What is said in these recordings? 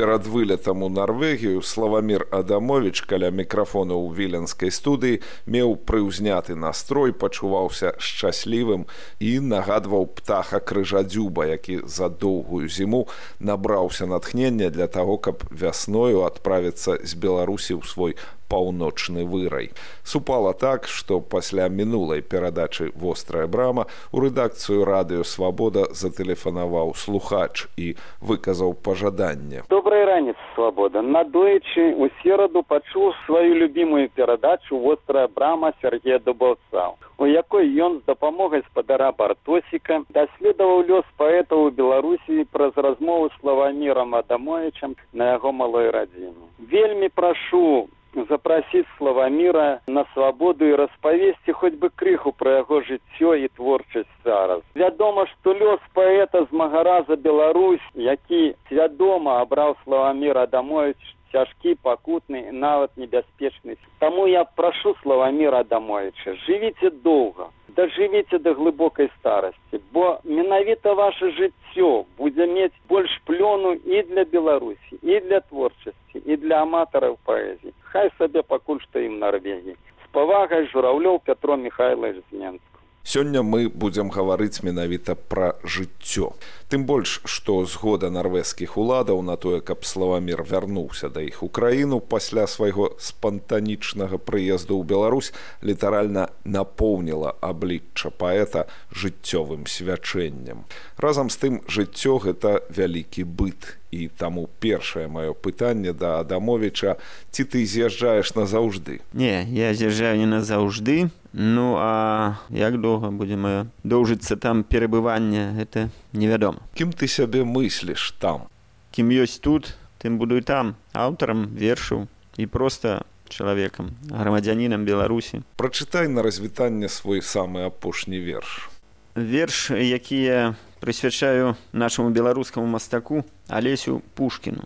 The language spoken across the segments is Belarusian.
перад вылетам у Нарвегію Славамир Адамович каля мікрафона ў віленскай студыі меў прыўзняты настрой, пачуваўся шчаслівым і нагадваў птаха крыжадзюба, які за доўгую зіму набраўся натхнення для таго, каб вясною адправіцца з Беларусі ў свой паўночны вырай. Супала так, што пасля мінулай перадачы вострая брама у рэдакцыю радыё свабода затэлефанаваў слухач і выказаў пажаданне. Добрай раніц свабода. Надоечы у сераду пачуў сваю любімую перадачу вострая брама Сергея Дубаўца у якой ён з дапамогай спадара бартосіка даследаваў лёс паэта ў беларусі праз размову славамірам адамовичам на яго малой радзіне вельмі прашу запрасіць славаміра на свабоду і распавесці хоць бы крыху пра яго жыццё і творчасць зараз. Вядома што лёс паэта з магараза беларусь які свядома абраў славаміра дамовіч цяжкі пакутны нават небяспечны. Таму я прашу славаміра дамовіча жывіце доўга дажывіце да глыбокай старасці бо менавіта ваше жыццё будзе мець больш плёну і для беларусі і для творчасці і для аматараў паэзіі хай сабе пакуль што ім нарвегій з павагай жураўлёў пятро михайлович зменск Сёння мы будзем гаварыць менавіта пра жыццё. Тым больш, што згода нарвежскіх уладаў на тое, каб славамир вярнуўся да іх у краіну пасля свайго спантанічнага прыезду ў Беларусь літаральна напоўніла аблічча паэта жыццёвым свячэннем. Разам з тым жыццё гэта вялікі быт і таму першае маё пытанне да адамовича ці ты з'язджаеш назаўжды? Не я з'язджаю не назаўжды. Ну а як доўга будзе маё доўжыцца там перабыванне гэта невядома. Кім ты сябе мысліш там? Кім ёсць тут тым буду і там аўтарам вершаў і проста чалавекам грамадзянінам беларусі. Прачытай на развітанне свой самы апошні верш. Верш якія прысвячаю нашаму беларускаму мастаку алесю пушкіну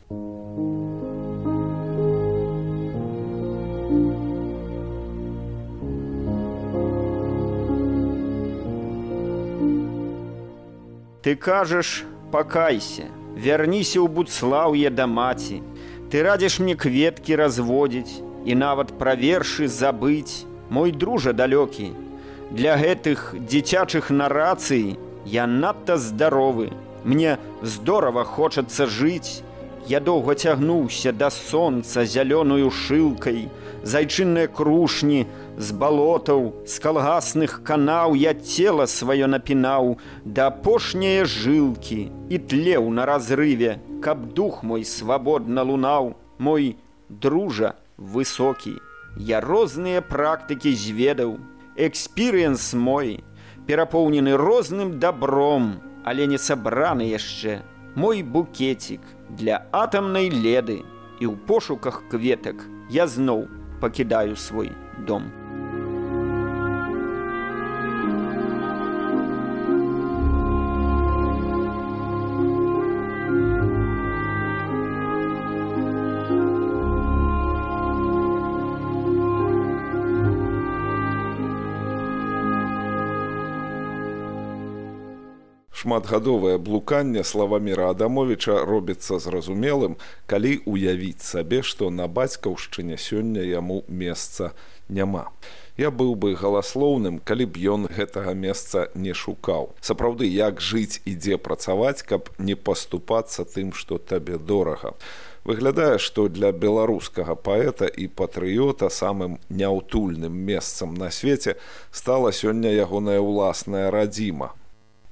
ты кажаш пакайся вярніся ў буцлаўе да маці ты радзіш мне кветкі разводзіць і нават пра вершы забыць мой дружа далёкі для гэтых дзіцячых нарацый Я надта здаровы. Мне здорава хочацца жыць. Я доўга цягнуўся да сонца зялёную шылкай, зайчынныя крушні, з балотаў, з калгасных канаў я цела сваё напінаў, да апошняе жылкі і тлеў на разрыве, каб дух мой свабодна лунаў, мой дружа высокі. Я розныя практыкі зведаў, экспірыенс мой, перапоўнены розным добром, але не сабраны яшчэ мой букетик для атамнай леды і ў пошуках кветак я зноў пакідаю свой дом. Шматгадовае блуканне славаміра адамовича робіцца зразумелым калі уявіць сабе што на бацькаўшчыне сёння яму месца няма. Я быў бы галаслоўным калі б ён гэтага месца не шукаў. Сапраўды як жыць і дзе працаваць каб не паступацца тым што табе дорага. Выглядае што для беларускага паэта і патрыёта самым няўтульным месцам на свеце стала сёння ягоная ўласная радзіма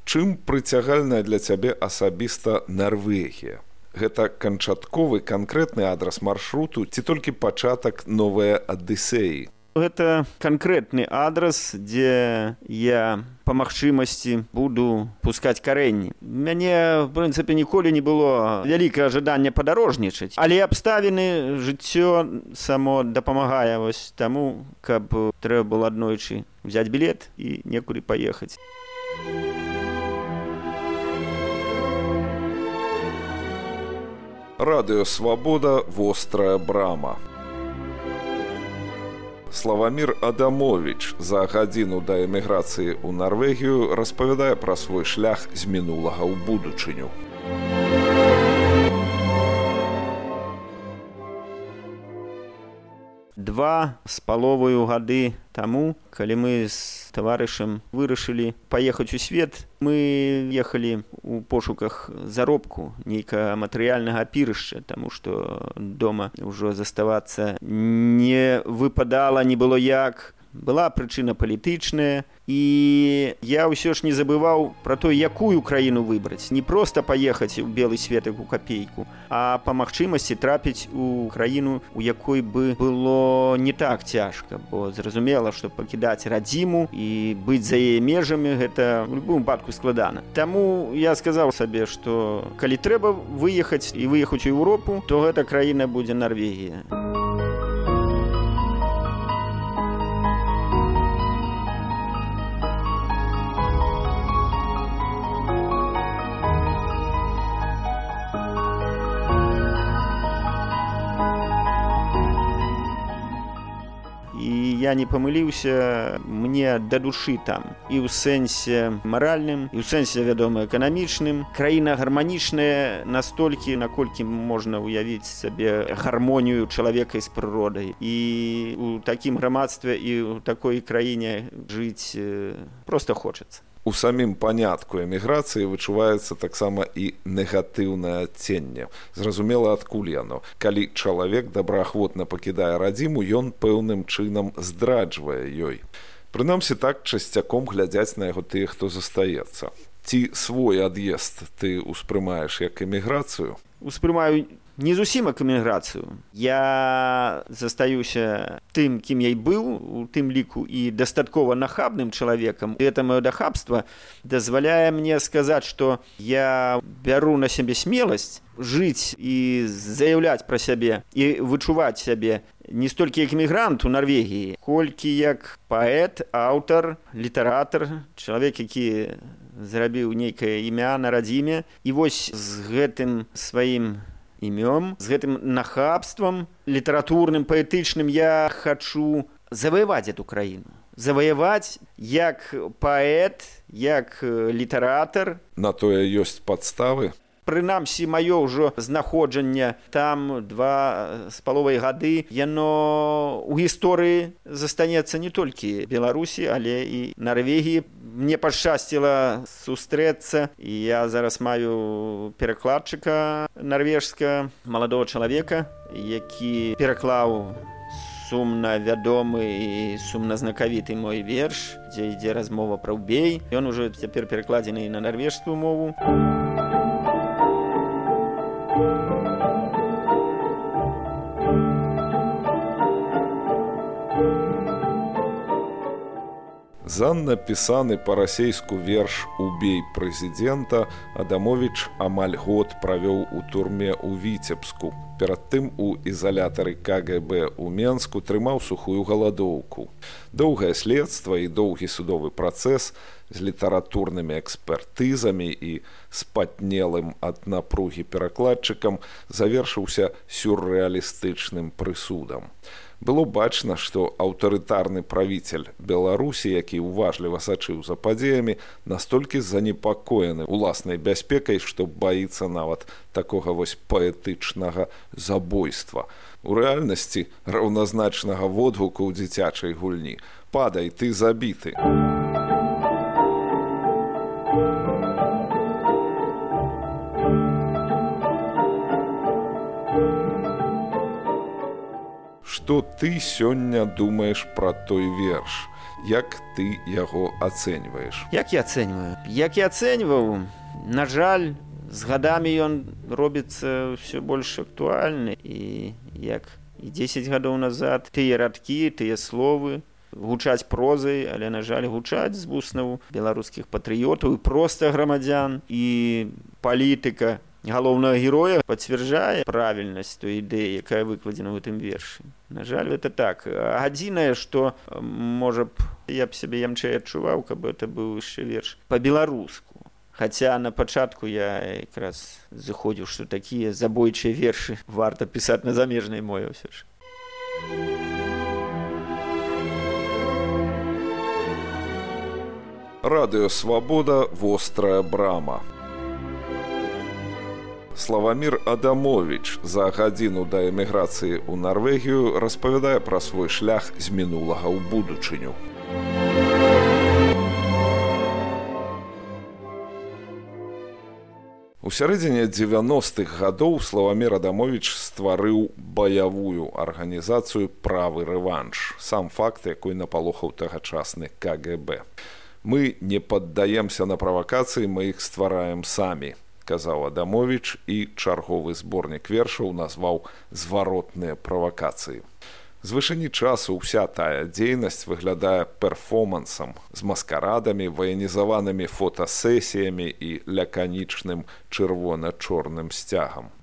Чым прыцягальная для цябе асабіста Нарвегія? Гэта канчатковы канкрэтны адрас маршруту ці толькі пачатак новыя адысеі. Гэта канкрэтны адрас, дзе я па магчымасці буду пускаць карэнні. Мяне в прынцыпе ніколі не было вялікае жаданне падарожнічаць, але абставіны жыццё само дапамагае вось таму, каб трэба было аднойчы взять білет і некуды паехаць. Радыё свабода вострая брама Славамир Адамович за гадзіну да эміграцыі ў Нарвегію распавядае пра свой шлях з мінулага ў будучыню. Два з паловаю гады таму, калі мы з таварышам вырашылі паехаць у свет, мы ехалі у пошуках заробку нейкага матэрыяльнага апірышча, таму што дома ўжо заставацца не выпадала, не было як, была прычына палітычная і я ўсё ж не забываў пра то якую краіну выбраць не проста паехаць у белы светак у капейку а па магчымасці трапіць у краіну у якой бы было не так цяжка бо зразумела што пакідаць радзіму і быць за яе межамі гэта в любым выпадку складана. Таму я сказаў сабе што калі трэба выехаць і выехаць у Еўропу то гэта краіна будзе Нарвегія я не памыліўся мне да душы там і ў сэнсе маральным і ў сэнсе вядома эканамічным краіна гарманічная настолькі наколькі можна ўявіць сабе гармонію чалавека з прыродай і у такім грамадстве і ў такой краіне жыць просто хочацца у самім панятку эміграцыі вычуваецца таксама і негатыўнае адценне. Зразумела адкуль яно? Калі чалавек добраахвотна пакідае радзіму ён пэўным чынам здраджвае ёй. Прынамсі так часцяком глядзяць на яго тыя хто застаецца. Ці свой ад'езд ты ўспрымаеш як эміграцыю? Успрымаю не зусім як эміграцыю я застаюся тым кім я і быў у тым ліку і дастаткова нахабным чалавекам. Это маё дахабства дазваляе мне сказаць што я бяру на сябе смеласць жыць і заяўляць пра сябе і вычуваць сябе не столькі як мігрант у нарвегіі колькі як паэт аўтар літаратар чалавек які зрабіў нейкае імя на радзіме. І вось з гэтым сваім імём з гэтым нахабствам літаратурным паэтычным я хачу заваяваць эту краіну. Заваяваць як паэт як літаратар. На тое ёсць падставы. Прынамсі маё ўжо знаходжанне там два з паловай гады яно у гісторыі застанецца не толькі беларусі але і нарвегіі мне пашчасціла сустрэцца. І я зараз маю перакладчыка нарвежска маладого чалавека які пераклаў сумна вядомы і сумназнакавіты мой верш дзе ідзе размова пра ўбей. Ён ужо цяпер перакладзены на нарвежскую мову. а За напісаны па-расейску верш убей прэзідэнта Адамович амаль год правёў у турме ў віцебску. Перад тым у ізалятары КГБ у Менску трымаў сухую галадоўку. Доўгае следства і доўгі судовы працэс з літаратурнымі экспертызамі і спатнелым ад напругі перакладчыкам завершыўся сюррэалістычным прысудам было бачна што аўтарытарны правіцель беларусі які ўважліва сачыў за падзеямі настолькі занепакоены уласнай бяспекай што баіцца нават такога вось паэтычнага забойства. У рэальнасці раўназначнага водгуку ў дзіцячай гульні. Падай ты забіты што ты сёння думаеш пра той верш? Як ты яго ацэньваеш? Як я ацэньваю? Як я ацэньваў на жаль з гадамі ён робіцца ўсё больш актуальны. І як і 10 гадоў назад тыя радкі тыя словы гучаць прозай але на жаль гучаць з вуснаў беларускіх патрыётаў і проста грамадзян і палітыка галоўнага героя пацвярджае правільнасць той ідэі якая выкладзена ў гэтым вершы на жаль это так адзінае што можа б я б сябе ямчэй адчуваў каб это быў яшчэ верш по-беларуску Хаця на пачатку я якраз заходзіў, што такія забойчыя вершы варта пісаць на замежнай мове ўсё ж. Радыё Свабода вострая брама. Славамір Адамович за гадзіну да эміграцыі ў Нарвегію распавядае пра свой шлях з мінулага ў будучыню. У сярэдзіне 90-х гадоў Славамір Адамович стварыў баявую арганізацыю правы рэванш, сам факт, якой напалохаў тагачасны КГБ мы не паддаемся на правакацыі мы іх ствараем самі казаў адамович і чарговы зборнік вершаў назваў зваротныя правакацыі з вышыні часу ўся тая дзейнасць выглядае перформансам з маскарадамі ваенізаванымі фотасесіямі і ляканічным чырвона-чорным сцягам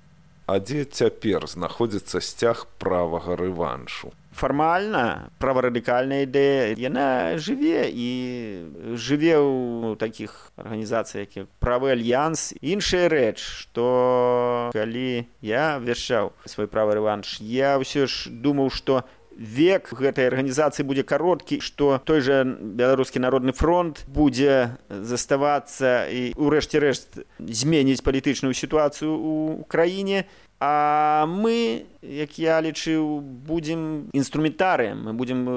а дзе цяпер знаходзіцца сцяг правага рэваншу? Фармальна праварадыкальная ідэя яна жыве і жыве ў такіх арганізацыях як правы альянс. Іншая рэч што калі я вяшчаў свой правы рэванш я ўсё ж думаў што век гэтай арганізацыі будзе кароткі што той жа беларускі народны фронт будзе заставацца і ўрэшце рэшт зменіць палітычную сітуацыю ў краіне А мы, як я лічыў, будзем інструментарыем, мы будзем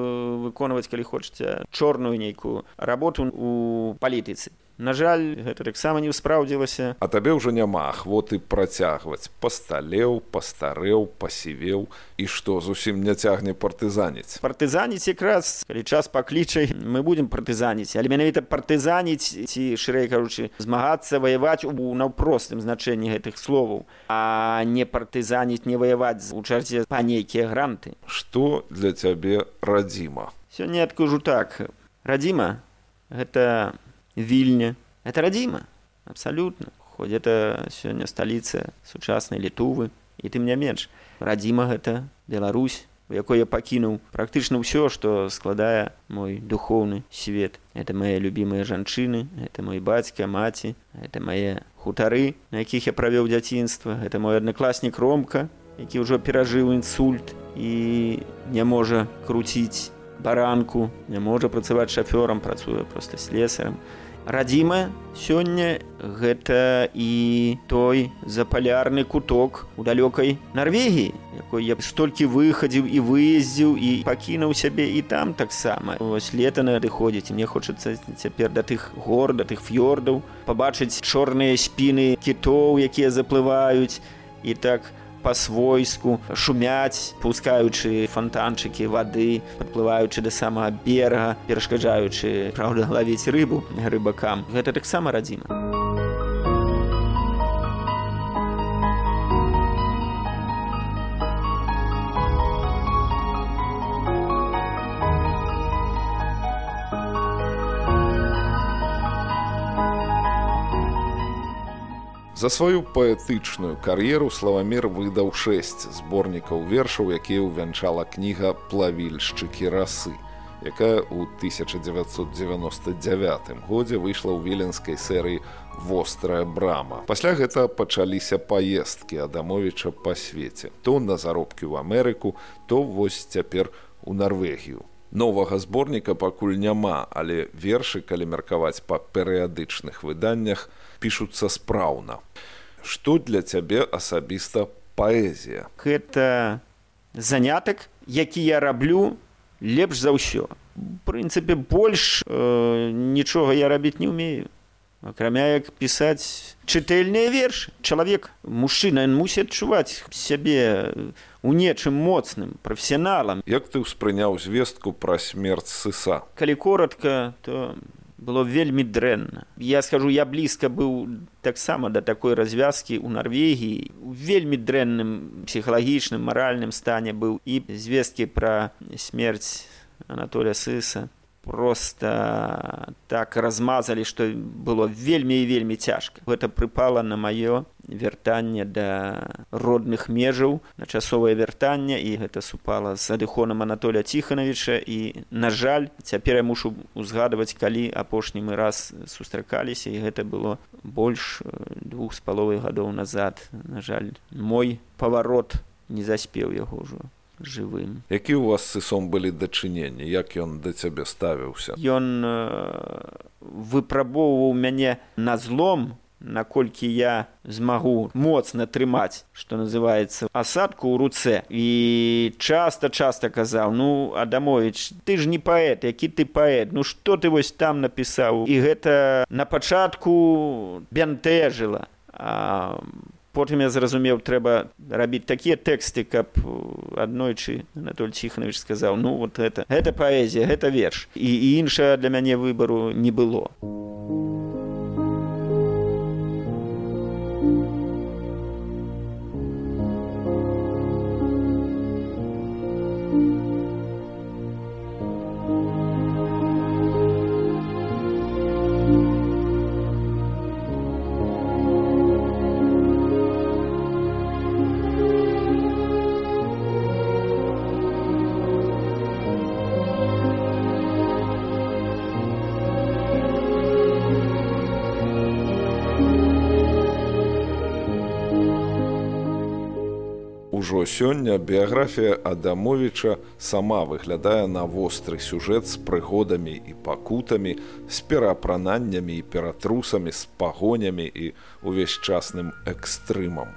выконваць, калі хочаце чорную нейкую работу ў палітыцы. На жаль, гэта таксама не спраўдзілася. А табе ўжо няма ахвоты працягваць. Пасталеў, пастарэў, пасівеў і што зусім не цягне партызаніць. Партызаніць якраз калі час паклічай, мы будзем партызаніць, але менавіта партызаніць ці шырэй кажучы, змагацца ваяваць у наўпростым значэнні гэтых словаў, а не партызаніць не ваяваць у чарце па нейкія гранты. Што для цябе радзіма? Сёння адкажу так. Радзіма гэта вільня. Это радзіма абсалютна хоць это сёння сталіца сучаснай літувы і тым не менш радзіма гэта Беларусь у якой я пакінуў практычна ўсё што складае мой духоўны свет. Это мае любімыя жанчыны это мой бацька маці это мае хутары на якіх я правёў дзяцінства. Это мой аднакласнік ромка які ўжо перажыў інсульт і не можа круціць баранку не можа працаваць шафёрам працуе проста слесарам радзіма сёння. Гэта і той запалярны куток у далёкай Нарвегіі якой я б столькі выхадзіў і выездзіў і пакінуў сябе і там таксама. Вось лета надыходзіць мне хочацца цяпер да тых гор да тых фьордаў пабачыць чорныя спіны кітоў якія заплываюць. І так у па-свойску шумяць пускаючы фонтанчыкі вады падплываючы да самага берага перашкаджаючы праўда лавіць рыбу рыбакам. Гэта таксама радзіма За сваю паэтычную кар'еру славамир выдаў шэсць зборнікаў вершаў, якія ўвянчала кніга плавільшчыкі расы, якая ў 1999 годзе выйшла ў віленскай серыі вострая брама. Пасля гэта пачаліся паездкі Адамовіча па свеце. То на заробкі ў Амерыку, то вось цяпер у Нарвегію. Новага зборніка пакуль няма, але вершы, калі меркаваць па перыядычных выданнях, пішуцца спраўна. Што для цябе асабіста паэзія? Гэта занятак, які я раблю лепш за ўсё. прынцыпе больш э, нічога я рабіць не ўмею. Акрамя як пісаць чытэльныя вершы. Чалавек мужчына мусіць адчуваць сябе у нечым моцным прафесіяналам. Як ты ўспрыняў звестку пра смерць сыса. Калі коротка, то было вельмі дрэнна я скажу я блізка быў таксама да такой развязкі ў норвегіі вельмі дрэнным псіхалагічным маральным стане быў і звесткі пра смерць анатоля сыса просто так размазалі што было вельмі і вельмі цяжка. Гэта прыпала на маё вяртанне да родных межаў на часовае вяртанне і гэта супала з адыхонам анатоля ціханавіча і на жаль цяпер я мушу узгадваць калі апошні мы раз сустракаліся і гэта было больш двух з паловай гадоў назад. На жаль мой паварот не заспеў яго ўжо жывым. Які у вас сысом былі дачыненні? Як ён да цябе ставіўся? Ён э, выпрабоўваў мяне на злом наколькі я змагу моцна трымаць што называется асадку ў руцэ. І часта часта казаў ну адамович ты ж не паэт які ты паэт? Ну што ты вось там напісаў? І гэта на пачатку бянтэжыла. А потым я зразумеў трэба рабіць такія тэксты каб аднойчы анатоль ціханович сказаў ну вот это гэта паэзія гэта верш і, і іншая для мяне выбару не было. у Ужо сёння біяграфія Адамовіча сама выглядае на востры сюжэт з прыгодамі і пакутамі, з пераапрананнямі і ператрусамі, з пагонямі і увесьчасным экстрымам.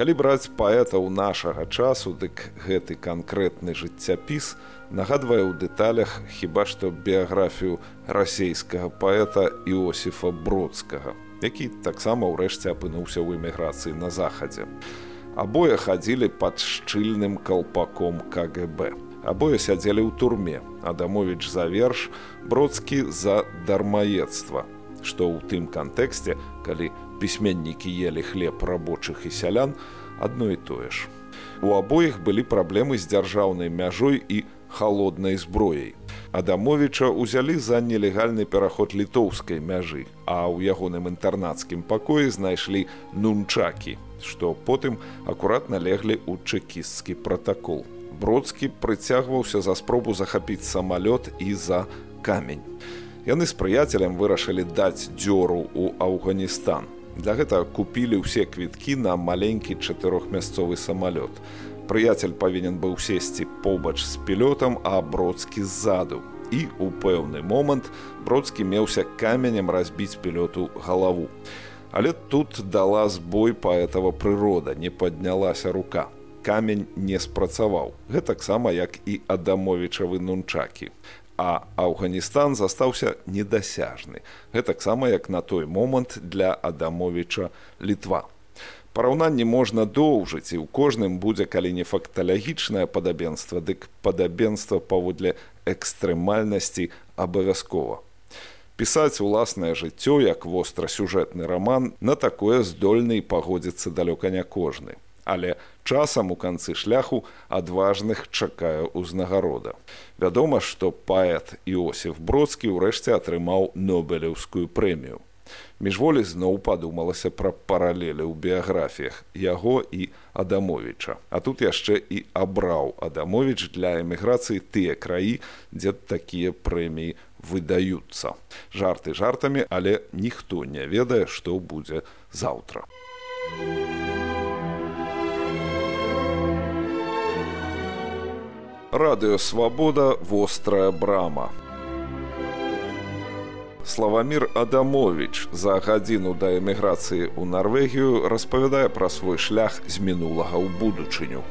Калі браць паэтаў нашага часу, дык гэты канкрэтны жыццяпіс нагадвае ў дэталях хіба што біяграфію расійскага паэта Іосіфа Бродскага, які таксама ўрэшце апынуўся ў эміграцыі на захадзе. Абое хадзілі пад шчыльным калпаком КГБ. Абое сядзелі ў турме, Адамович за верш, бродскі за дармаедства, што ў тым кантэксце, калі пісьменнікі елі хлеб рабочых і сялян, адно і тое ж. У абоіх былі праблемы з дзяржаўнай мяжой і холоднай зброяй. Адамовіча ўзялі за нелегальны пераход літоўскай мяжы, а ў ягоным інтэрнацкім пакоі знайшлі нунчакі, што потым акуратна леглі ў чэкісцкі пратакол. Бродскі прыцягваўся за спробу захапіць самалёт і за камень. Яны з прыяцелем вырашылі даць дзёру ў Афганістан. Для гэтага купілі ўсе квіткі на маленькі чатырохмясцовы самалёт. Прыяцель павінен быў сесці побач з пілётам, а бродскі ззаду. І у пэўны момант бродскі меўся каменем разбіць пілёту галаву. Але тут дала збой паэтава прырода, не паднялася рука. Камень не спрацаваў. Гэтаксама як і адамовічавы нунчакі. А Афганістан застаўся недасяжны. Гэтаксама як на той момант для адамовіча літва. Параўнанні можна доўжыць і ў кожным будзе калі не факталагічнае падабенства, дык падабенства паводле экстрэмальнасці абавязкова пісаць уласнае жыццё як вострасюжэтны раман на такое здольны і пагодзіцца далёка не кожны. Але часам у канцы шляху адважных чакае ўзнагарода. Вядома што паэт іосиф бродскі ўрэшце атрымаў нобелеўскую прэмію. Міжволі зноў падумалася пра паралелі ў біяграфіях яго і адамовіча. А тут яшчэ і абраў адамовіч для эміграцыі тыя краі дзе такія прэміі выдаюцца жарты жартамі але ніхто не ведае што будзе заўтра. Радыёвабода вострая брама. Славамир Адамович за гадзіну да эміграцыі ў Нарвегію распавядае пра свой шлях з мінулага ў будучыню.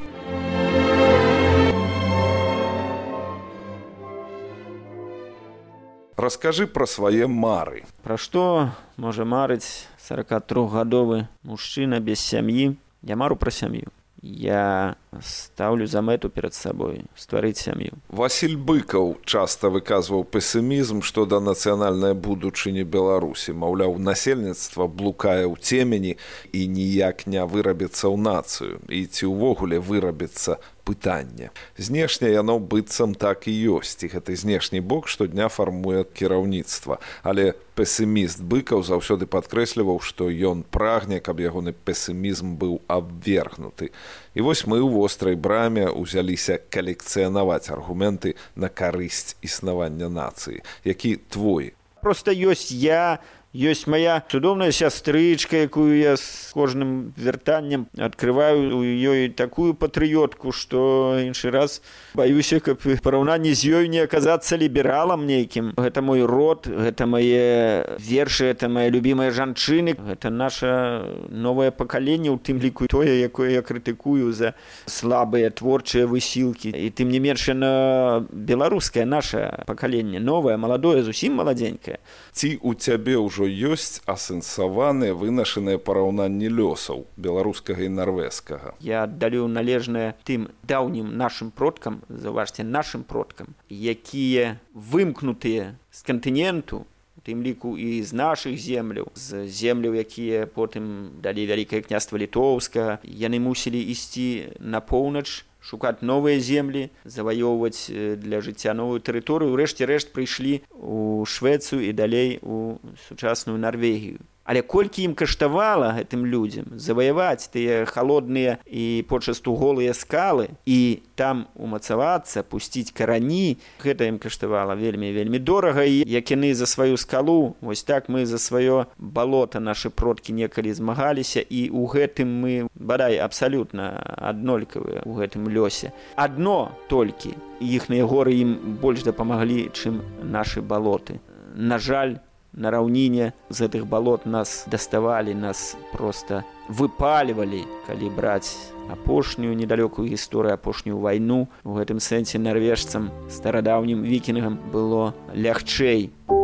Раскажы пра свае мары. Пра што можа марыць 43гадовы мужчына без сям'і. Я мару пра сям'ю. Я ставлю за мэту перад сабой стварыць сям'ю Васіль быкаў часта выказваў песімізм што да нацыянальнай будучыні беларусі маўляў насельніцтва блукае ў цемені і ніяк не вырабіцца ў нацыю і ці ўвогуле вырабіцца пытанне. Знешне яно быццам так і ёсць і гэты знешні бок штодня фармуе кіраўніцтва. Але песіміст быкаў заўсёды падкрэсліваў, што ён прагне, каб ягоны песімізм быў абвергнуты. І вось мы ў вострай браме ўзяліся калекцыянаваць аргументы на карысць існавання нацыі, які твой. Просто ёсць я, ёсць моя цудоўная сястрычка якую я з кожным вяртаннем открываю у ёй такую патрыётку что іншы раз баюся каб параўнанні з ёй не аказацца лібералам нейкім. Гэта мой род гэта мае вершы это моя любимая жанчыны. Гэта наша новае пакаленне у тым ліку тое якое я крытыкую за слабыя творчыя высілкі. І тым не менш на беларускае наше пакаленне новое маладое зусім маладзенькае. Ці у цябе ўжо ўжо ёсць асэнсаваныя вынашаныя параўнанні лёсаў беларускага і нарвежскага. Я аддалю належнае тым даўнім нашим продкам заважце нашим продкам якія вымкнутыя з кантыненту тым ліку і з нашых земляў з земляў якія потым далі вялікае княства літоўска. Яны мусілі ісці на поўнач шукаць новыя землі заваёўваць для жыцця новую тэрыторыю рэшце рэшт прыйшлі у швецыю і далей у сучасную нарвегію Але колькі ім каштавала гэтым людзям заваяваць тыя халодныя і почасту голыя скалы і там умацавацца пусціць карані гэта ім каштавала вельмі вельмі дорага. І як яны за сваю скалу вось так мы за сваё балота нашы продкі некалі змагаліся і ў гэтым мы бадай абсалютна аднолькавыя ў гэтым лёсе. Адно толькі іхныя горы ім больш дапамаглі чым нашы балоты. На жаль на раўніне з гэтых балот нас даставалі нас просто выпалівалі калі браць апошнюю недалёкую гісторыю апошнюю вайну. У гэтым сэнсе нарвежцам старадаўнім вікінгам было лягчэй. у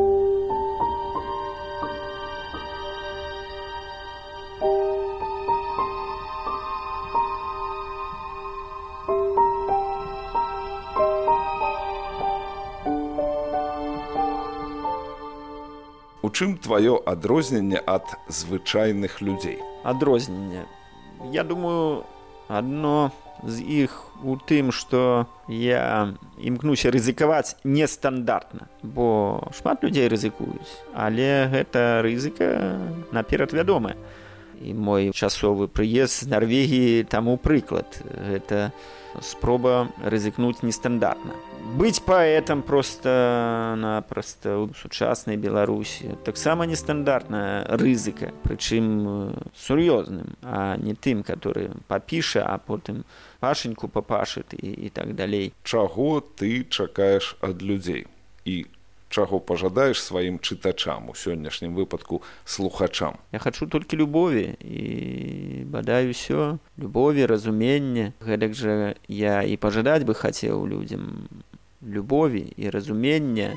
чым тваё адрозненне ад звычайных людзей? Адрозненне. Я думаю одно з іх у тым что я імкнуся рызыкаваць нестандартна бо шмат людзей рызыкуюць але гэта рызыка наперад вядомая. І мой часовы прыезд з норвегіі таму прыклад. Гэта спроба рызыкнуць нестандартна быць паэтам просто напросто у сучаснай беларусі таксама нестандартная рызыка прычым сур'ёзным а не тым который папіша а потым пашеньку папашыт і, і так далей. Чаго ты чакаеш ад людзей? І чаго пажадаеш сваім чытачам у сённяшнім выпадку слухачам? Я хочу толькі любові і бадай усё любові разуменне. Гэтак жа я і пажадаць бы хацеў людзям любові і разумення.